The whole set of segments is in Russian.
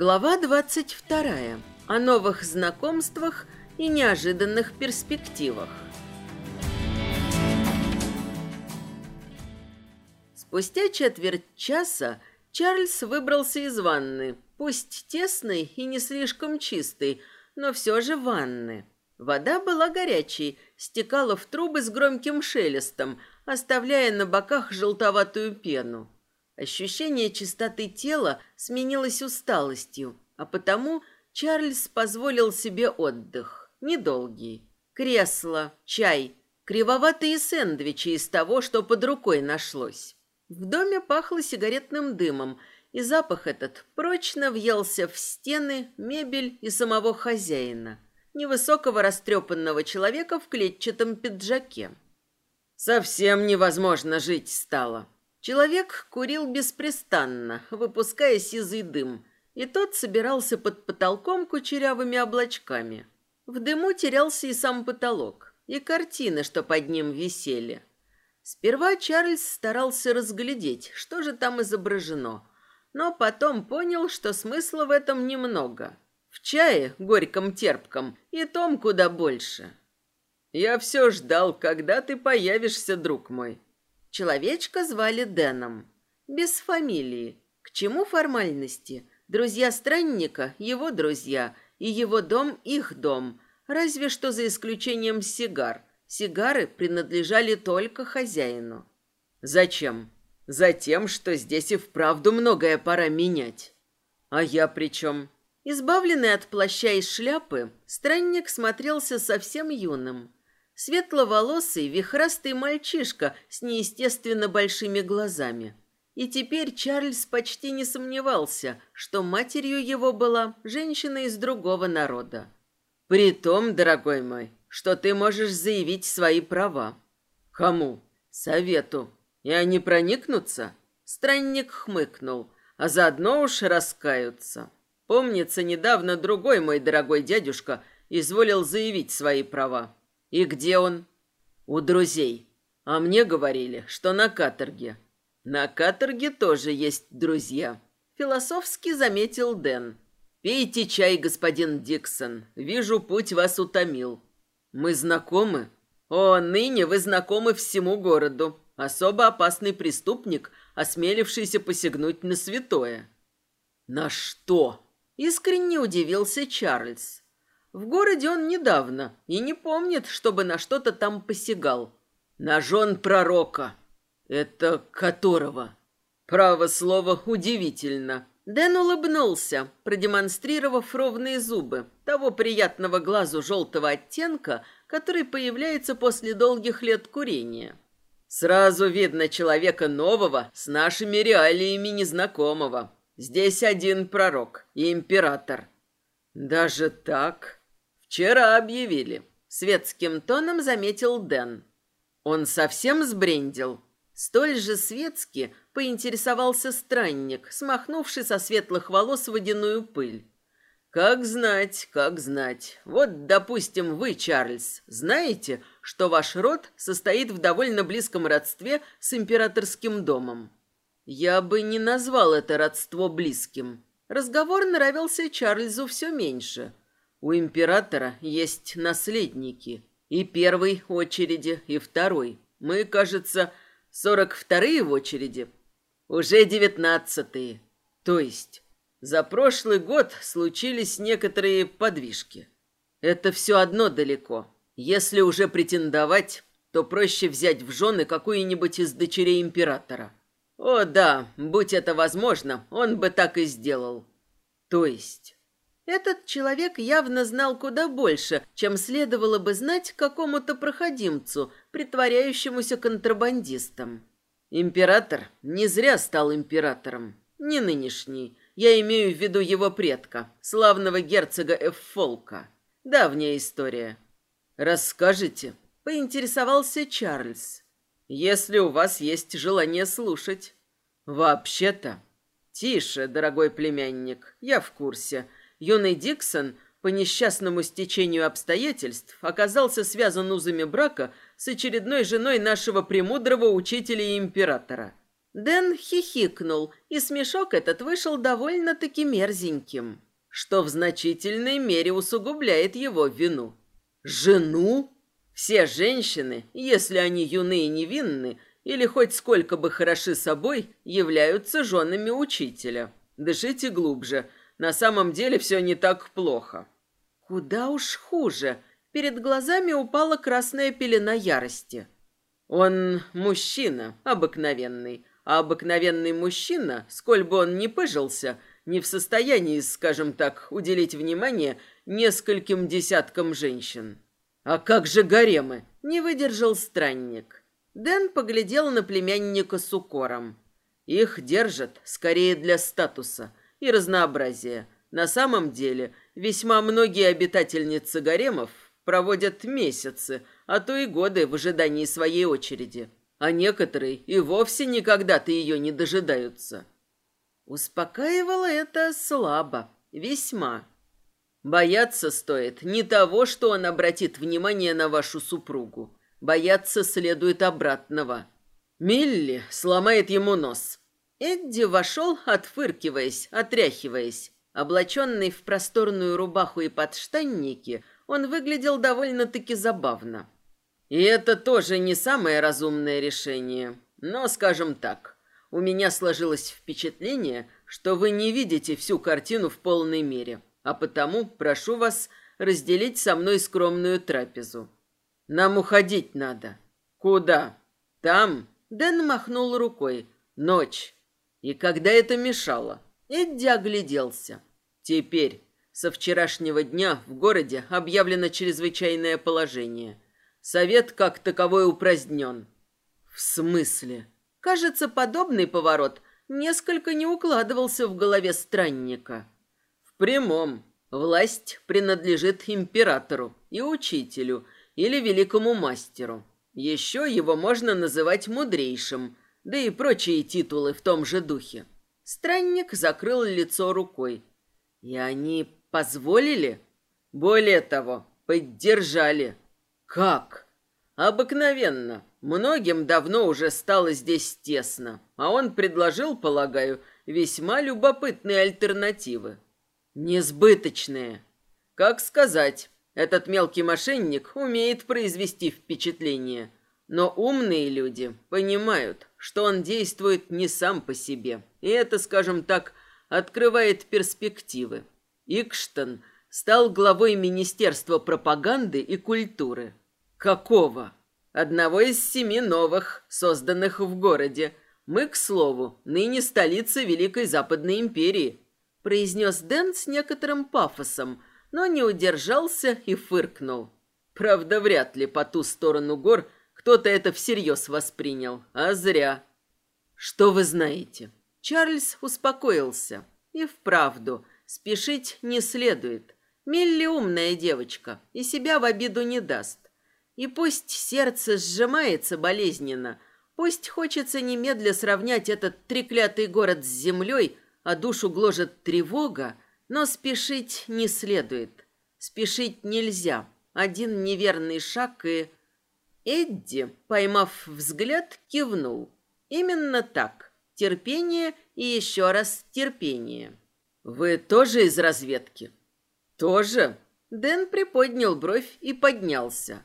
Глава 22. О новых знакомствах и неожиданных перспективах. Спустя четверть часа Чарльз выбрался из ванны, пусть тесной и не слишком чистой, но все же ванны. Вода была горячей, стекала в трубы с громким шелестом, оставляя на боках желтоватую пену. Ощущение чистоты тела сменилось усталостью, а потому Чарльз позволил себе отдых, недолгий. Кресло, чай, кривоватые сэндвичи из того, что под рукой нашлось. В доме пахло сигаретным дымом, и запах этот прочно въелся в стены, мебель и самого хозяина – невысокого растрепанного человека в клетчатом пиджаке. Совсем невозможно жить стало. Человек курил беспрестанно, выпуская сизый дым, и тот собирался под потолком кучерявыми облачками. В дыму терялся и сам потолок, и картины, что под ним висели. Сперва Чарльз старался разглядеть, что же там изображено, но потом понял, что смысла в этом немного – в чае, горьком-терпком, и том куда больше. Я все ждал, когда ты появишься, друг мой. Человечка звали Дэном. Без фамилии. К чему формальности? Друзья странника – его друзья, и его дом – их дом. Разве что за исключением сигар. Сигары принадлежали только хозяину. Зачем? Затем, что здесь и вправду многое пора менять. А я при чем? Избавленный от плаща и шляпы, странник смотрелся совсем юным. Светловолосый, вихрастый мальчишка с неестественно большими глазами. И теперь Чарльз почти не сомневался, что матерью его была женщина из другого народа. «При том, дорогой мой, что ты можешь заявить свои права». «Кому?» «Совету. И они проникнутся?» Странник хмыкнул, а заодно уж раскаются. Помнится, недавно другой мой дорогой дядюшка изволил заявить свои права. И где он? У друзей. А мне говорили, что на каторге. На каторге тоже есть друзья. Философски заметил Дэн. Пейте чай, господин Диксон. Вижу, путь вас утомил. Мы знакомы? О, ныне вы знакомы всему городу. Особо опасный преступник, осмелившийся посягнуть на святое. На что? Искренне удивился Чарльз. В городе он недавно и не помнит, чтобы на что-то там посягал. На жен пророка. Это которого? Право слово удивительно. Дэн улыбнулся, продемонстрировав ровные зубы, того приятного глазу желтого оттенка, который появляется после долгих лет курения. Сразу видно человека нового с нашими реалиями незнакомого. Здесь один пророк и император. Даже так? Вчера объявили. Светским тоном заметил Дэн. Он совсем сбрендил. Столь же светски поинтересовался странник, смахнувший со светлых волос водяную пыль. Как знать, как знать. Вот, допустим, вы, Чарльз, знаете, что ваш род состоит в довольно близком родстве с императорским домом. Я бы не назвал это родство близким. Разговор нравился Чарльзу все меньше. У императора есть наследники. И первый очереди, и второй. Мы, кажется, сорок вторые в очереди. Уже девятнадцатые. То есть, за прошлый год случились некоторые подвижки. Это все одно далеко. Если уже претендовать, то проще взять в жены какую-нибудь из дочерей императора. О да, будь это возможно, он бы так и сделал. То есть... Этот человек явно знал куда больше, чем следовало бы знать какому-то проходимцу, притворяющемуся контрабандистом. Император не зря стал императором. Не нынешний. Я имею в виду его предка, славного герцога Эффолка. Давняя история. Расскажите, поинтересовался Чарльз если у вас есть желание слушать. Вообще-то... Тише, дорогой племянник, я в курсе. Юный Диксон по несчастному стечению обстоятельств оказался связан узами брака с очередной женой нашего премудрого учителя и императора. Дэн хихикнул, и смешок этот вышел довольно-таки мерзеньким, что в значительной мере усугубляет его вину. «Жену?» Все женщины, если они юны и невинны, или хоть сколько бы хороши собой, являются женами учителя. Дышите глубже. На самом деле все не так плохо. Куда уж хуже. Перед глазами упала красная пелена ярости. Он мужчина, обыкновенный. А обыкновенный мужчина, сколь бы он ни пыжился, не в состоянии, скажем так, уделить внимание нескольким десяткам женщин. «А как же гаремы?» — не выдержал странник. Дэн поглядел на племянника с укором. «Их держат скорее для статуса и разнообразия. На самом деле, весьма многие обитательницы гаремов проводят месяцы, а то и годы в ожидании своей очереди, а некоторые и вовсе никогда-то ее не дожидаются». Успокаивало это слабо, весьма. Бояться стоит не того, что он обратит внимание на вашу супругу. Бояться следует обратного. Милли сломает ему нос. Эдди вошел, отфыркиваясь, отряхиваясь. Облаченный в просторную рубаху и подштанники, он выглядел довольно-таки забавно. И это тоже не самое разумное решение. Но, скажем так, у меня сложилось впечатление, что вы не видите всю картину в полной мере а потому прошу вас разделить со мной скромную трапезу. Нам уходить надо. Куда? Там? Дэн махнул рукой. Ночь. И когда это мешало? Эдди огляделся. Теперь, со вчерашнего дня, в городе объявлено чрезвычайное положение. Совет как таковой упразднен. В смысле? Кажется, подобный поворот несколько не укладывался в голове странника прямом. Власть принадлежит императору и учителю или великому мастеру. Еще его можно называть мудрейшим, да и прочие титулы в том же духе. Странник закрыл лицо рукой. И они позволили? Более того, поддержали. Как? Обыкновенно. Многим давно уже стало здесь тесно, а он предложил, полагаю, весьма любопытные альтернативы. Несбыточные. Как сказать, этот мелкий мошенник умеет произвести впечатление. Но умные люди понимают, что он действует не сам по себе. И это, скажем так, открывает перспективы. Икштон стал главой Министерства пропаганды и культуры. Какого? Одного из семи новых, созданных в городе. Мы, к слову, ныне столица Великой Западной империи – произнес Дэн с некоторым пафосом, но не удержался и фыркнул. Правда, вряд ли по ту сторону гор кто-то это всерьез воспринял, а зря. Что вы знаете? Чарльз успокоился. И вправду, спешить не следует. Милли умная девочка и себя в обиду не даст. И пусть сердце сжимается болезненно, пусть хочется немедля сравнять этот треклятый город с землей – а душу гложет тревога, но спешить не следует. Спешить нельзя. Один неверный шаг и... Эдди, поймав взгляд, кивнул. Именно так. Терпение и еще раз терпение. «Вы тоже из разведки?» «Тоже?» Дэн приподнял бровь и поднялся.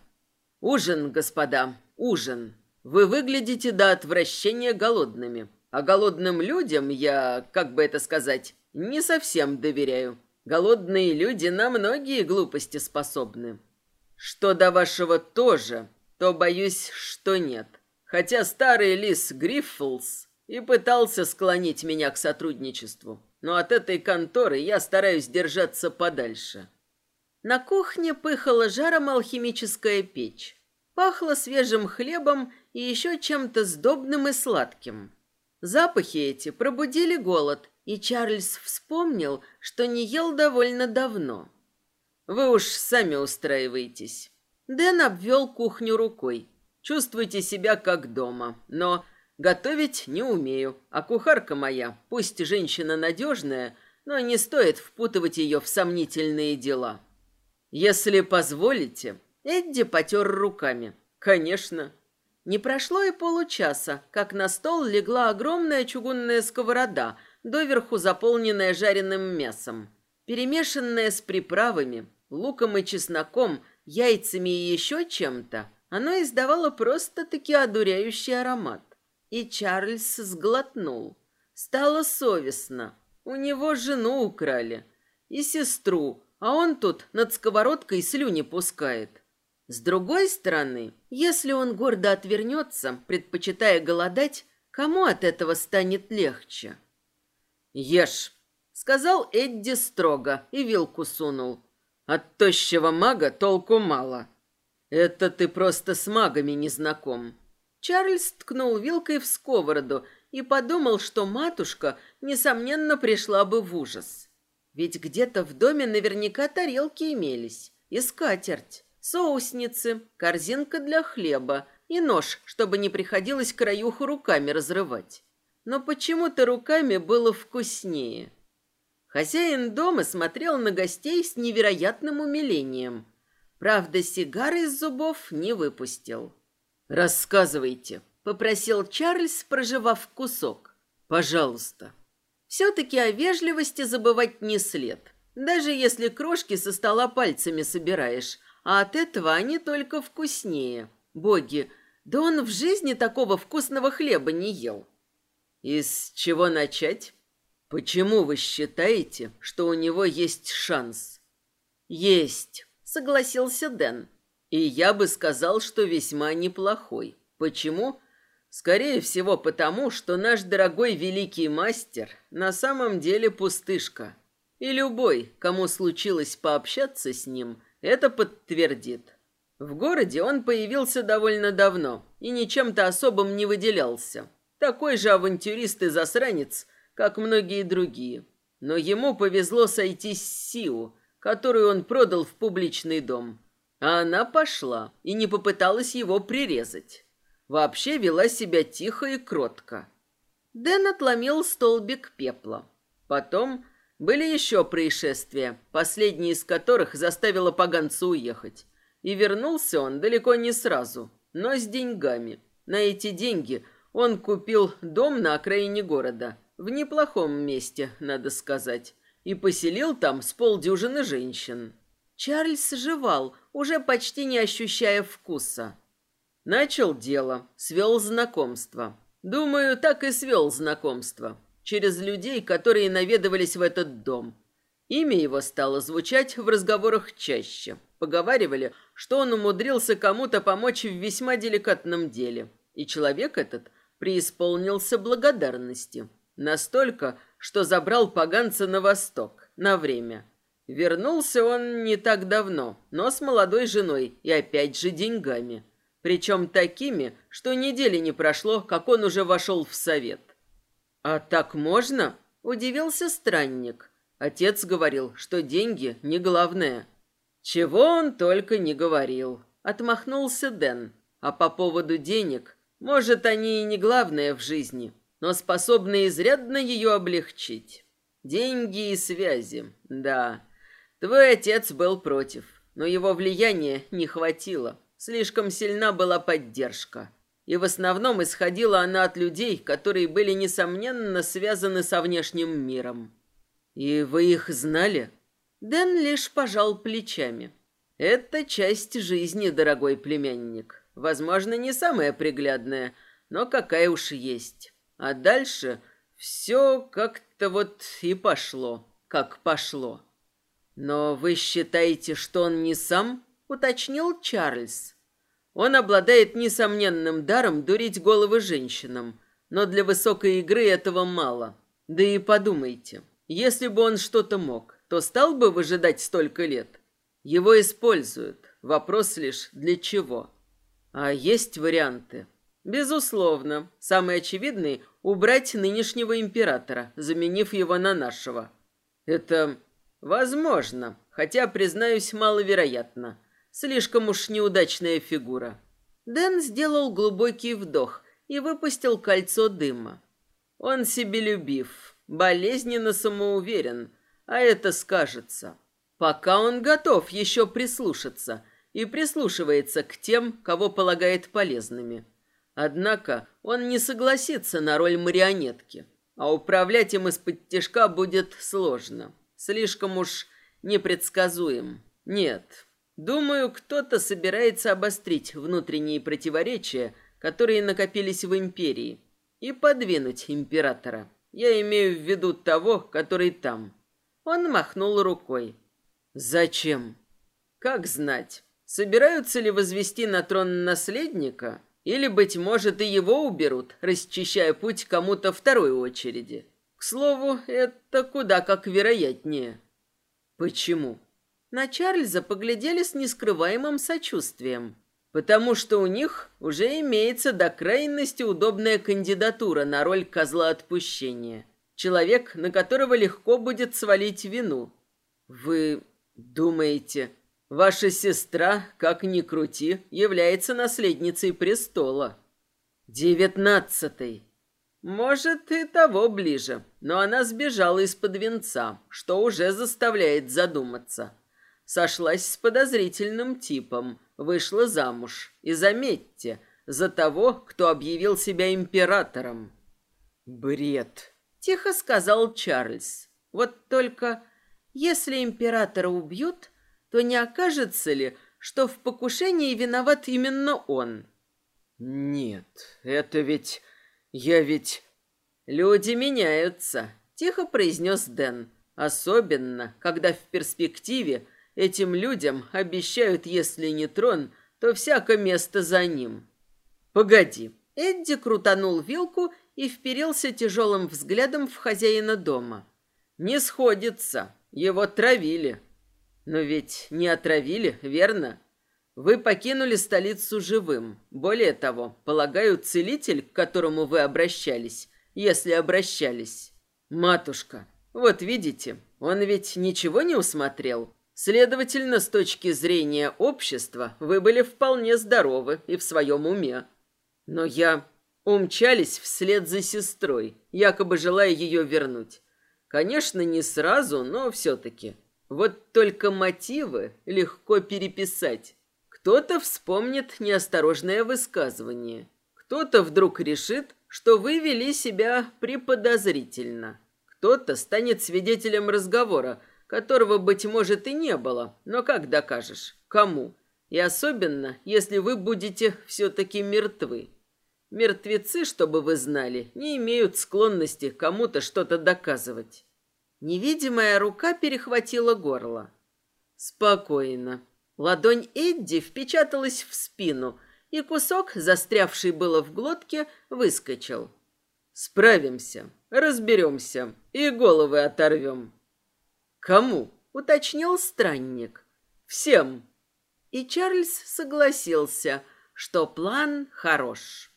«Ужин, господа, ужин. Вы выглядите до отвращения голодными. А голодным людям я, как бы это сказать, не совсем доверяю. Голодные люди на многие глупости способны. Что до вашего тоже, то боюсь, что нет. Хотя старый лис Гриффлс и пытался склонить меня к сотрудничеству. Но от этой конторы я стараюсь держаться подальше. На кухне пыхала жаром алхимическая печь. Пахло свежим хлебом и еще чем-то сдобным и сладким. Запахи эти пробудили голод, и Чарльз вспомнил, что не ел довольно давно. «Вы уж сами устраиваетесь». Дэн обвел кухню рукой. «Чувствуйте себя как дома, но готовить не умею, а кухарка моя, пусть женщина надежная, но не стоит впутывать ее в сомнительные дела. Если позволите...» Эдди потер руками. «Конечно. Не прошло и получаса, как на стол легла огромная чугунная сковорода, доверху заполненная жареным мясом. Перемешанная с приправами, луком и чесноком, яйцами и еще чем-то, оно издавало просто-таки одуряющий аромат. И Чарльз сглотнул. Стало совестно. У него жену украли. И сестру, а он тут над сковородкой слюни пускает. С другой стороны, если он гордо отвернется, предпочитая голодать, кому от этого станет легче? «Ешь», — сказал Эдди строго и вилку сунул. «От тощего мага толку мало. Это ты просто с магами не знаком». Чарльз ткнул вилкой в сковороду и подумал, что матушка, несомненно, пришла бы в ужас. Ведь где-то в доме наверняка тарелки имелись и скатерть соусницы, корзинка для хлеба и нож, чтобы не приходилось краюху руками разрывать. Но почему-то руками было вкуснее. Хозяин дома смотрел на гостей с невероятным умилением. Правда, сигары из зубов не выпустил. «Рассказывайте», — попросил Чарльз, проживав кусок. «Пожалуйста». Все-таки о вежливости забывать не след. Даже если крошки со стола пальцами собираешь, а от этого они только вкуснее. Боги, да он в жизни такого вкусного хлеба не ел. Из чего начать? Почему вы считаете, что у него есть шанс? Есть, согласился Дэн. И я бы сказал, что весьма неплохой. Почему? Скорее всего, потому, что наш дорогой великий мастер на самом деле пустышка. И любой, кому случилось пообщаться с ним, это подтвердит. В городе он появился довольно давно и ничем-то особым не выделялся. Такой же авантюрист и засранец, как многие другие. Но ему повезло сойти с Сиу, которую он продал в публичный дом. А она пошла и не попыталась его прирезать. Вообще вела себя тихо и кротко. Дэн отломил столбик пепла. Потом были еще происшествия, последнее из которых заставило поганца уехать. И вернулся он далеко не сразу, но с деньгами. На эти деньги он купил дом на окраине города, в неплохом месте, надо сказать, и поселил там с полдюжины женщин. Чарльз жевал, уже почти не ощущая вкуса. Начал дело, свел знакомство. Думаю, так и свел знакомство через людей, которые наведывались в этот дом. Имя его стало звучать в разговорах чаще. Поговаривали, что он умудрился кому-то помочь в весьма деликатном деле. И человек этот преисполнился благодарности. Настолько, что забрал поганца на восток, на время. Вернулся он не так давно, но с молодой женой и опять же деньгами. Причем такими, что недели не прошло, как он уже вошел в совет. «А так можно?» – удивился странник. Отец говорил, что деньги не главное. «Чего он только не говорил», – отмахнулся Дэн. «А по поводу денег, может, они и не главное в жизни, но способны изрядно ее облегчить. Деньги и связи, да. Твой отец был против, но его влияния не хватило. Слишком сильна была поддержка и в основном исходила она от людей, которые были, несомненно, связаны со внешним миром. «И вы их знали?» Дэн лишь пожал плечами. «Это часть жизни, дорогой племянник. Возможно, не самая приглядная, но какая уж есть. А дальше все как-то вот и пошло, как пошло». «Но вы считаете, что он не сам?» — уточнил Чарльз. Он обладает несомненным даром дурить головы женщинам, но для высокой игры этого мало. Да и подумайте, если бы он что-то мог, то стал бы выжидать столько лет. Его используют. Вопрос лишь для чего. А есть варианты. Безусловно, самый очевидный – убрать нынешнего императора, заменив его на нашего. Это возможно, хотя, признаюсь, маловероятно – Слишком уж неудачная фигура. Дэн сделал глубокий вдох и выпустил кольцо дыма. Он себелюбив, болезненно самоуверен, а это скажется. Пока он готов еще прислушаться и прислушивается к тем, кого полагает полезными. Однако он не согласится на роль марионетки, а управлять им из-под тяжка будет сложно. Слишком уж непредсказуем. Нет, думаю, кто-то собирается обострить внутренние противоречия, которые накопились в империи, и подвинуть императора. Я имею в виду того, который там. Он махнул рукой. Зачем? Как знать, собираются ли возвести на трон наследника, или, быть может, и его уберут, расчищая путь кому-то второй очереди. К слову, это куда как вероятнее. Почему? На Чарльза поглядели с нескрываемым сочувствием. Потому что у них уже имеется до крайности удобная кандидатура на роль козла отпущения. Человек, на которого легко будет свалить вину. Вы думаете, ваша сестра, как ни крути, является наследницей престола? Девятнадцатый. Может, и того ближе, но она сбежала из-под венца, что уже заставляет задуматься. Сошлась с подозрительным типом, вышла замуж. И заметьте, за того, кто объявил себя императором. Бред, тихо сказал Чарльз. Вот только если императора убьют, то не окажется ли, что в покушении виноват именно он? Нет, это ведь я ведь... Люди меняются, тихо произнес Дэн. Особенно, когда в перспективе этим людям обещают, если не трон, то всякое место за ним. Погоди. Эдди крутанул вилку и вперился тяжелым взглядом в хозяина дома. Не сходится. Его травили. Но ведь не отравили, верно? Вы покинули столицу живым. Более того, полагаю, целитель, к которому вы обращались, если обращались. Матушка, вот видите, он ведь ничего не усмотрел. Следовательно, с точки зрения общества, вы были вполне здоровы и в своем уме. Но я умчались вслед за сестрой, якобы желая ее вернуть. Конечно, не сразу, но все-таки. Вот только мотивы легко переписать. Кто-то вспомнит неосторожное высказывание. Кто-то вдруг решит, что вы вели себя преподозрительно. Кто-то станет свидетелем разговора, которого, быть может, и не было. Но как докажешь? Кому? И особенно, если вы будете все-таки мертвы. Мертвецы, чтобы вы знали, не имеют склонности кому-то что-то доказывать. Невидимая рука перехватила горло. Спокойно. Ладонь Эдди впечаталась в спину, и кусок, застрявший было в глотке, выскочил. «Справимся, разберемся и головы оторвем». «Кому?» — уточнил странник. «Всем». И Чарльз согласился, что план хорош.